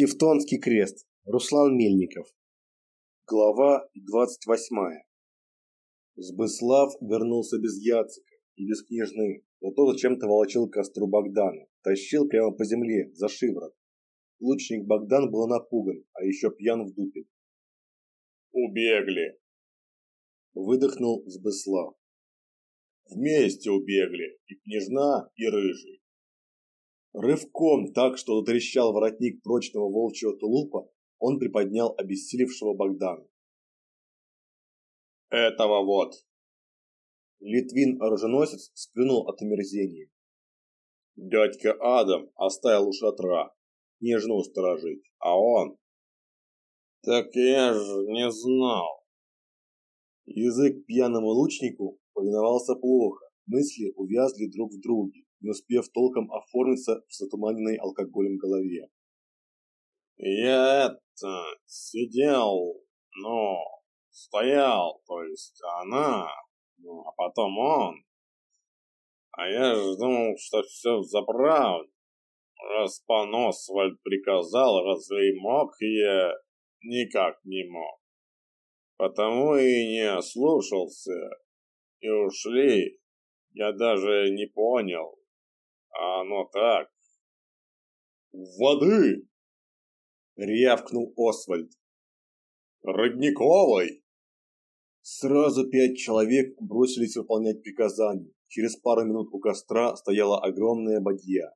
Тевтонский крест. Руслан Мельников. Глава 28. Сбыслав вернулся без Яцика и без княжны, но то зачем-то волочил костру Богдана, тащил прямо по земле, за шиворот. Лучник Богдан был напуган, а еще пьян в дупе. «Убегли!» Выдохнул Сбыслав. «Вместе убегли, и княжна, и рыжий. Рывком, так что затрещал воротник прочного волчьего тулупа, он приподнял обессилевшего Богдана. «Этого вот!» Литвин-оруженосец сплюнул от омерзения. «Дядька Адам оставил у шатра, нежно сторожить, а он...» «Так я же не знал!» Язык пьяному лучнику повиновался плохо, мысли увязли друг в друге не успев толком оформиться в затуманенной алкоголем голове. «Я это... сидел... ну... стоял, то есть она... ну, а потом он... А я же думал, что все взаправду. Раз пан Освальд приказал, разве мог я... никак не мог. Потому и не ослушался. И ушли. Я даже не понял, оно так. Воды! Рявкнул Освальд. Родниковой! Сразу пять человек бросились выполнять приказания. Через пару минут у костра стояла огромная бадья.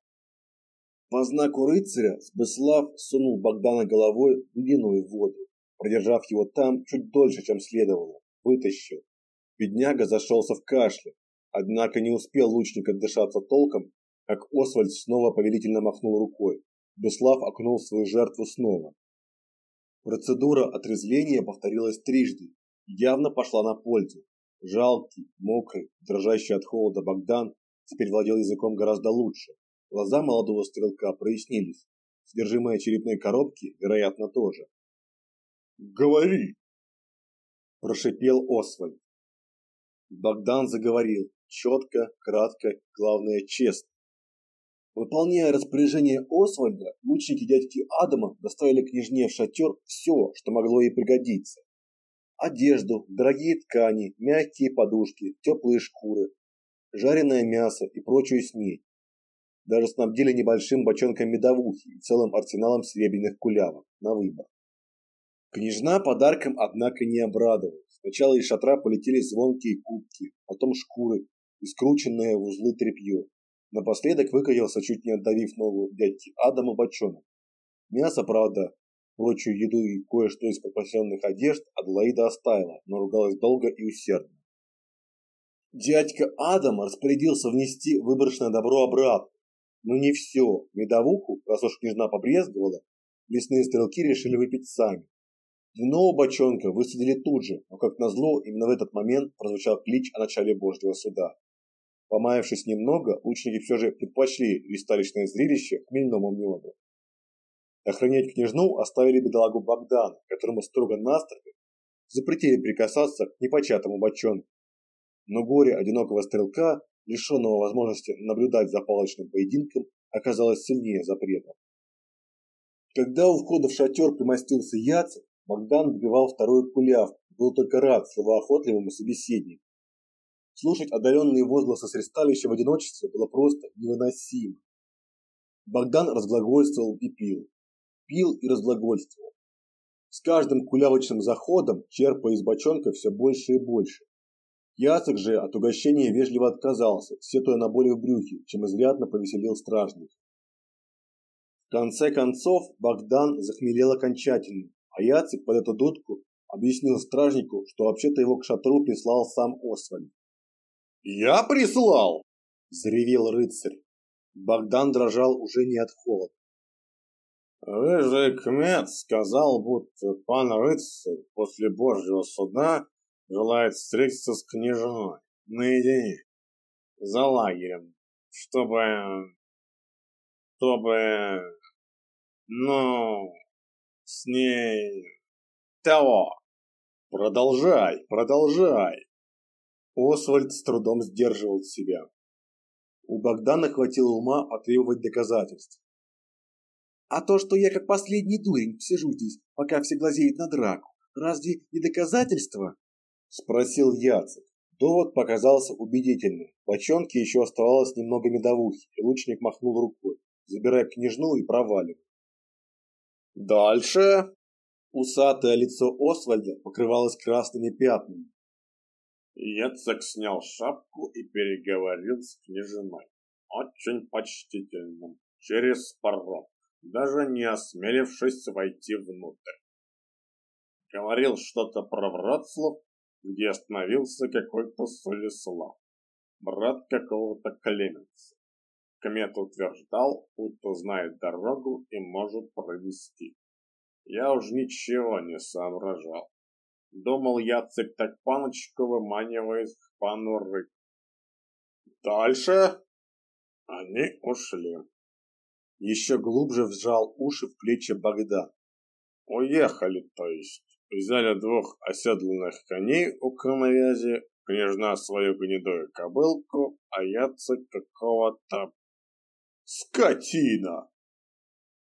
По знаку рыцаря Сбыслав сунул Богдана головой в ледяную воду, продержав его там чуть дольше, чем следовало. Вытащил. Бедняга зашелся в кашле, однако не успел лучник отдышаться толком, как Освальд снова повелительно махнул рукой. Беслав окунул свою жертву снова. Процедура отрезвления повторилась трижды явно пошла на пользу. Жалкий, мокрый, дрожащий от холода Богдан теперь владел языком гораздо лучше. Глаза молодого стрелка прояснились. Содержимое черепной коробки, вероятно, тоже. «Говори!» – прошипел Освальд. Богдан заговорил, четко, кратко, главное, честно. Выполняя распоряжение Освальда, лучники дядьки Адама доставили княжне в шатер все, что могло ей пригодиться. Одежду, дорогие ткани, мягкие подушки, теплые шкуры, жареное мясо и прочую снедь. Даже снабдили небольшим бочонком медовухи и целым арсеналом серебряных кулявок на выбор. Княжна подарком, однако, не обрадовалась. Сначала из шатра полетели звонкие кубки, потом шкуры и скрученное в узлы тряпье. Напоследок выкатился, чуть не отдавив ногу дядьки Адама бочонок. Мясо, правда, прочую еду и кое-что из подпасенных одежд Адлаида оставила, но ругалась долго и усердно. Дядька Адам распорядился внести выброшенное добро обратно. Но не все. Медовуху, раз уж княжна побрезговала, лесные стрелки решили выпить сами. Дно бочонка высадили тут же, но как назло, именно в этот момент прозвучал клич о начале Божьего суда. Помаявшись немного, лучники все же предпочли ристалищное зрелище хмельному меду. Охранять княжну оставили бедолагу Богдана, которому строго-настрого запретили прикасаться к непочатому бочонку. Но горе одинокого стрелка, лишенного возможности наблюдать за палочным поединком, оказалось сильнее запрета. Когда у входа в шатер примостился Яцек, Богдан вбивал вторую кулявку, был только рад словоохотливому собеседнику. Слушать отдаленные возгласы с ресталища в одиночестве было просто невыносимо. Богдан разглагольствовал и пил. Пил и разглагольствовал. С каждым кулявочным заходом, черпая из бочонка все больше и больше. Яцек же от угощения вежливо отказался, сетуя на боли в брюхе, чем изрядно повеселил стражник. В конце концов Богдан захмелел окончательно, а Яцек под эту дудку объяснил стражнику, что вообще-то его к шатру прислал сам Освальд. «Я прислал!» – заревел рыцарь. Богдан дрожал уже не от холода. «Рыжий кмет сказал, будто пан рыцарь после божьего суда желает встретиться с княжной наедине, за лагерем, чтобы... чтобы... ну... с ней... того. Продолжай, продолжай!» Освальд с трудом сдерживал себя. У Богдана хватило ума потребовать доказательств. А то, что я как последний дурень сижу здесь, пока все глазеют на драку, разве не доказательство? Спросил Яцек. Довод показался убедительным. Бочонке еще оставалось немного медовухи, и лучник махнул рукой, забирая княжну и проваливая. Дальше усатое лицо Освальда покрывалось красными пятнами. Яцек снял шапку и переговорил с княжной. Очень почтительным, через порог, даже не осмелившись войти внутрь. Говорил что-то про Вроцлав, где остановился какой-то Солислав, брат какого-то Клеменса. Кмет утверждал, будто знает дорогу и может провести. Я уж ничего не соображал. Думал, Яцек так паночку выманивает к пану рыб. Дальше они ушли. Еще глубже вжал уши в плечи Богдан. Уехали, то есть. Взяли двух оседланных коней у коновязи, княжна свою гнедую кобылку, а яцек какого-то... Скотина!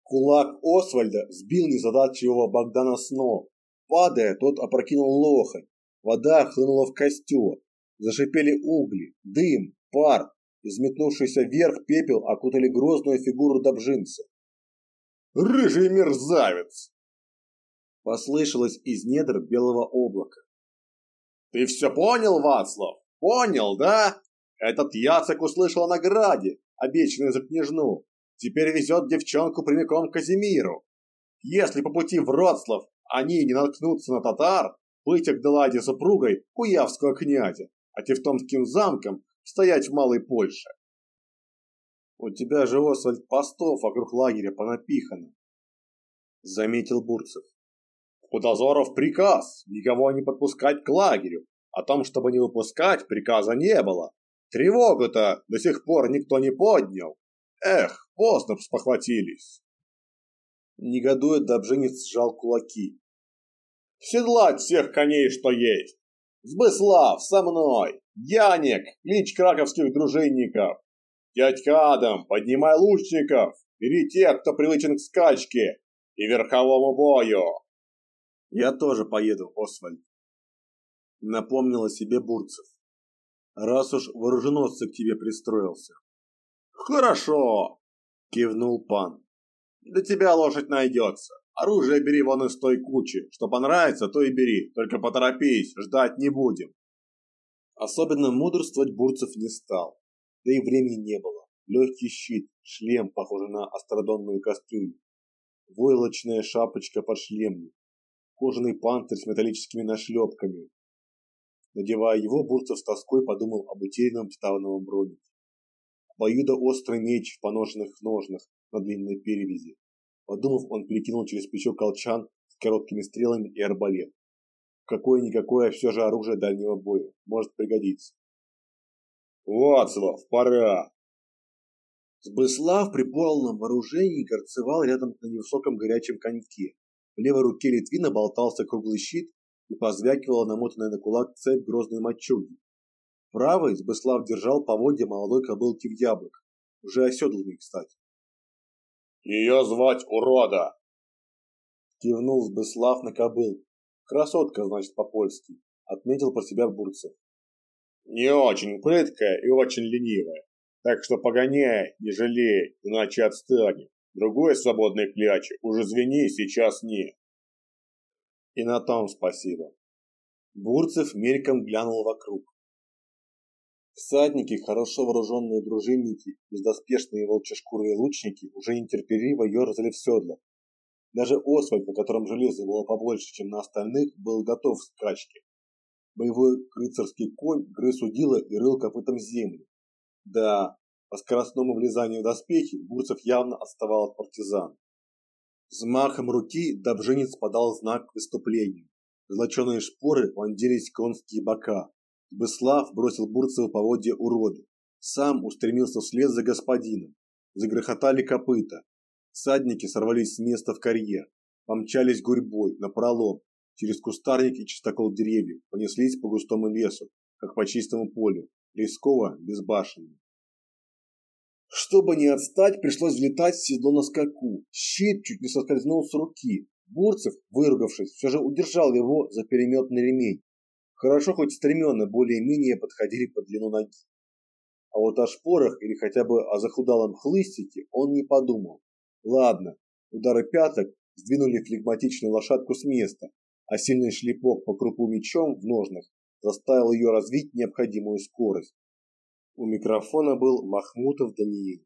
Кулак Освальда сбил незадачливого Богдана с ног. Падая, тот опрокинул лохань. Вода хлынула в костер. Зашипели угли, дым, пар. Изметнувшийся вверх пепел окутали грозную фигуру Добжинца. «Рыжий мерзавец!» Послышалось из недр белого облака. «Ты все понял, Вацлав? Понял, да? Этот Яцек услышал о награде, обещанной за княжну. Теперь везет девчонку прямиком к Казимиру. Если по пути в Вроцлав они не наткнутся на татар, быть Агдаладе супругой куявского князя, а Тевтонским замком стоять в Малой Польше. У тебя же, Освальд, постов вокруг лагеря понапихано, заметил Бурцев. У дозоров приказ никого не подпускать к лагерю. О том, чтобы не выпускать, приказа не было. Тревогу-то до сих пор никто не поднял. Эх, поздно спохватились. Негодуя, Добженец сжал кулаки. Седлать всех коней, что есть. Сбыслав, со мной. Яник, клич краковских дружинников. Дядька Адам, поднимай лучников. Бери тех, кто привычен к скачке и верховому бою. Я тоже поеду, Освальд. Напомнил о себе Бурцев. Раз уж вооруженосцы к тебе пристроился. Хорошо, кивнул пан. Для тебя лошадь найдется. Оружие бери вон из той кучи. Что понравится, то и бери. Только поторопись, ждать не будем. Особенно мудрствовать Бурцев не стал. Да и времени не было. Легкий щит, шлем, похожий на астродонную кастрюлю. Войлочная шапочка под шлемом. Кожаный пантер с металлическими нашлепками. Надевая его, Бурцев с тоской подумал об утерянном титановом бронике. острый меч в поношенных ножнах на длинной перевязи. Подумав, он перекинул через плечо колчан с короткими стрелами и арбалет. Какое-никакое все же оружие дальнего боя. Может пригодиться. «Вацлав, пора!» Сбыслав при полном вооружении горцевал рядом на невысоком горячем коньке. В левой руке Литвина болтался круглый щит и позвякивала намотанная на кулак цепь грозной мочуги. Правой Сбыслав держал поводья молодой кобылки в яблок, уже оседланной, кстати. Ее звать Урода. Кивнул Сбыслав на кобыл. Красотка, значит, по-польски. Отметил про себя Бурцев. Не очень прыткая и очень ленивая. Так что погоняй, не жалей, иначе отстанем. Другой свободной клячи уже звени сейчас не. И на том спасибо. Бурцев мельком глянул вокруг. Всадники, хорошо вооруженные дружинники, бездоспешные волчьи лучники уже нетерпеливо ерзали в седлах. Даже Освальд, на котором железа было побольше, чем на остальных, был готов к скачке. Боевой рыцарский конь грыз удила и рыл копытом землю. Да, по скоростному влезанию в доспехи Бурцев явно отставал от партизан. Взмахом руки Добженец подал знак к выступлению. Золоченые шпоры вонзились в конские бока. Быслав бросил Бурцева поводья уроды. Сам устремился вслед за господином. Загрохотали копыта. Садники сорвались с места в карьер. Помчались гурьбой, напролом, через кустарник и чистокол деревьев, понеслись по густому лесу, как по чистому полю, рисково, безбашенно. Чтобы не отстать, пришлось взлетать в седло на скаку. Щит чуть не соскользнул с руки. Бурцев, выругавшись, все же удержал его за переметный ремень. Хорошо, хоть стремена более-менее подходили под длину ноги. А вот о шпорах или хотя бы о захудалом хлыстике он не подумал. Ладно, удары пяток сдвинули флегматичную лошадку с места, а сильный шлепок по крупу мечом в ножнах заставил ее развить необходимую скорость. У микрофона был Махмутов Даниил.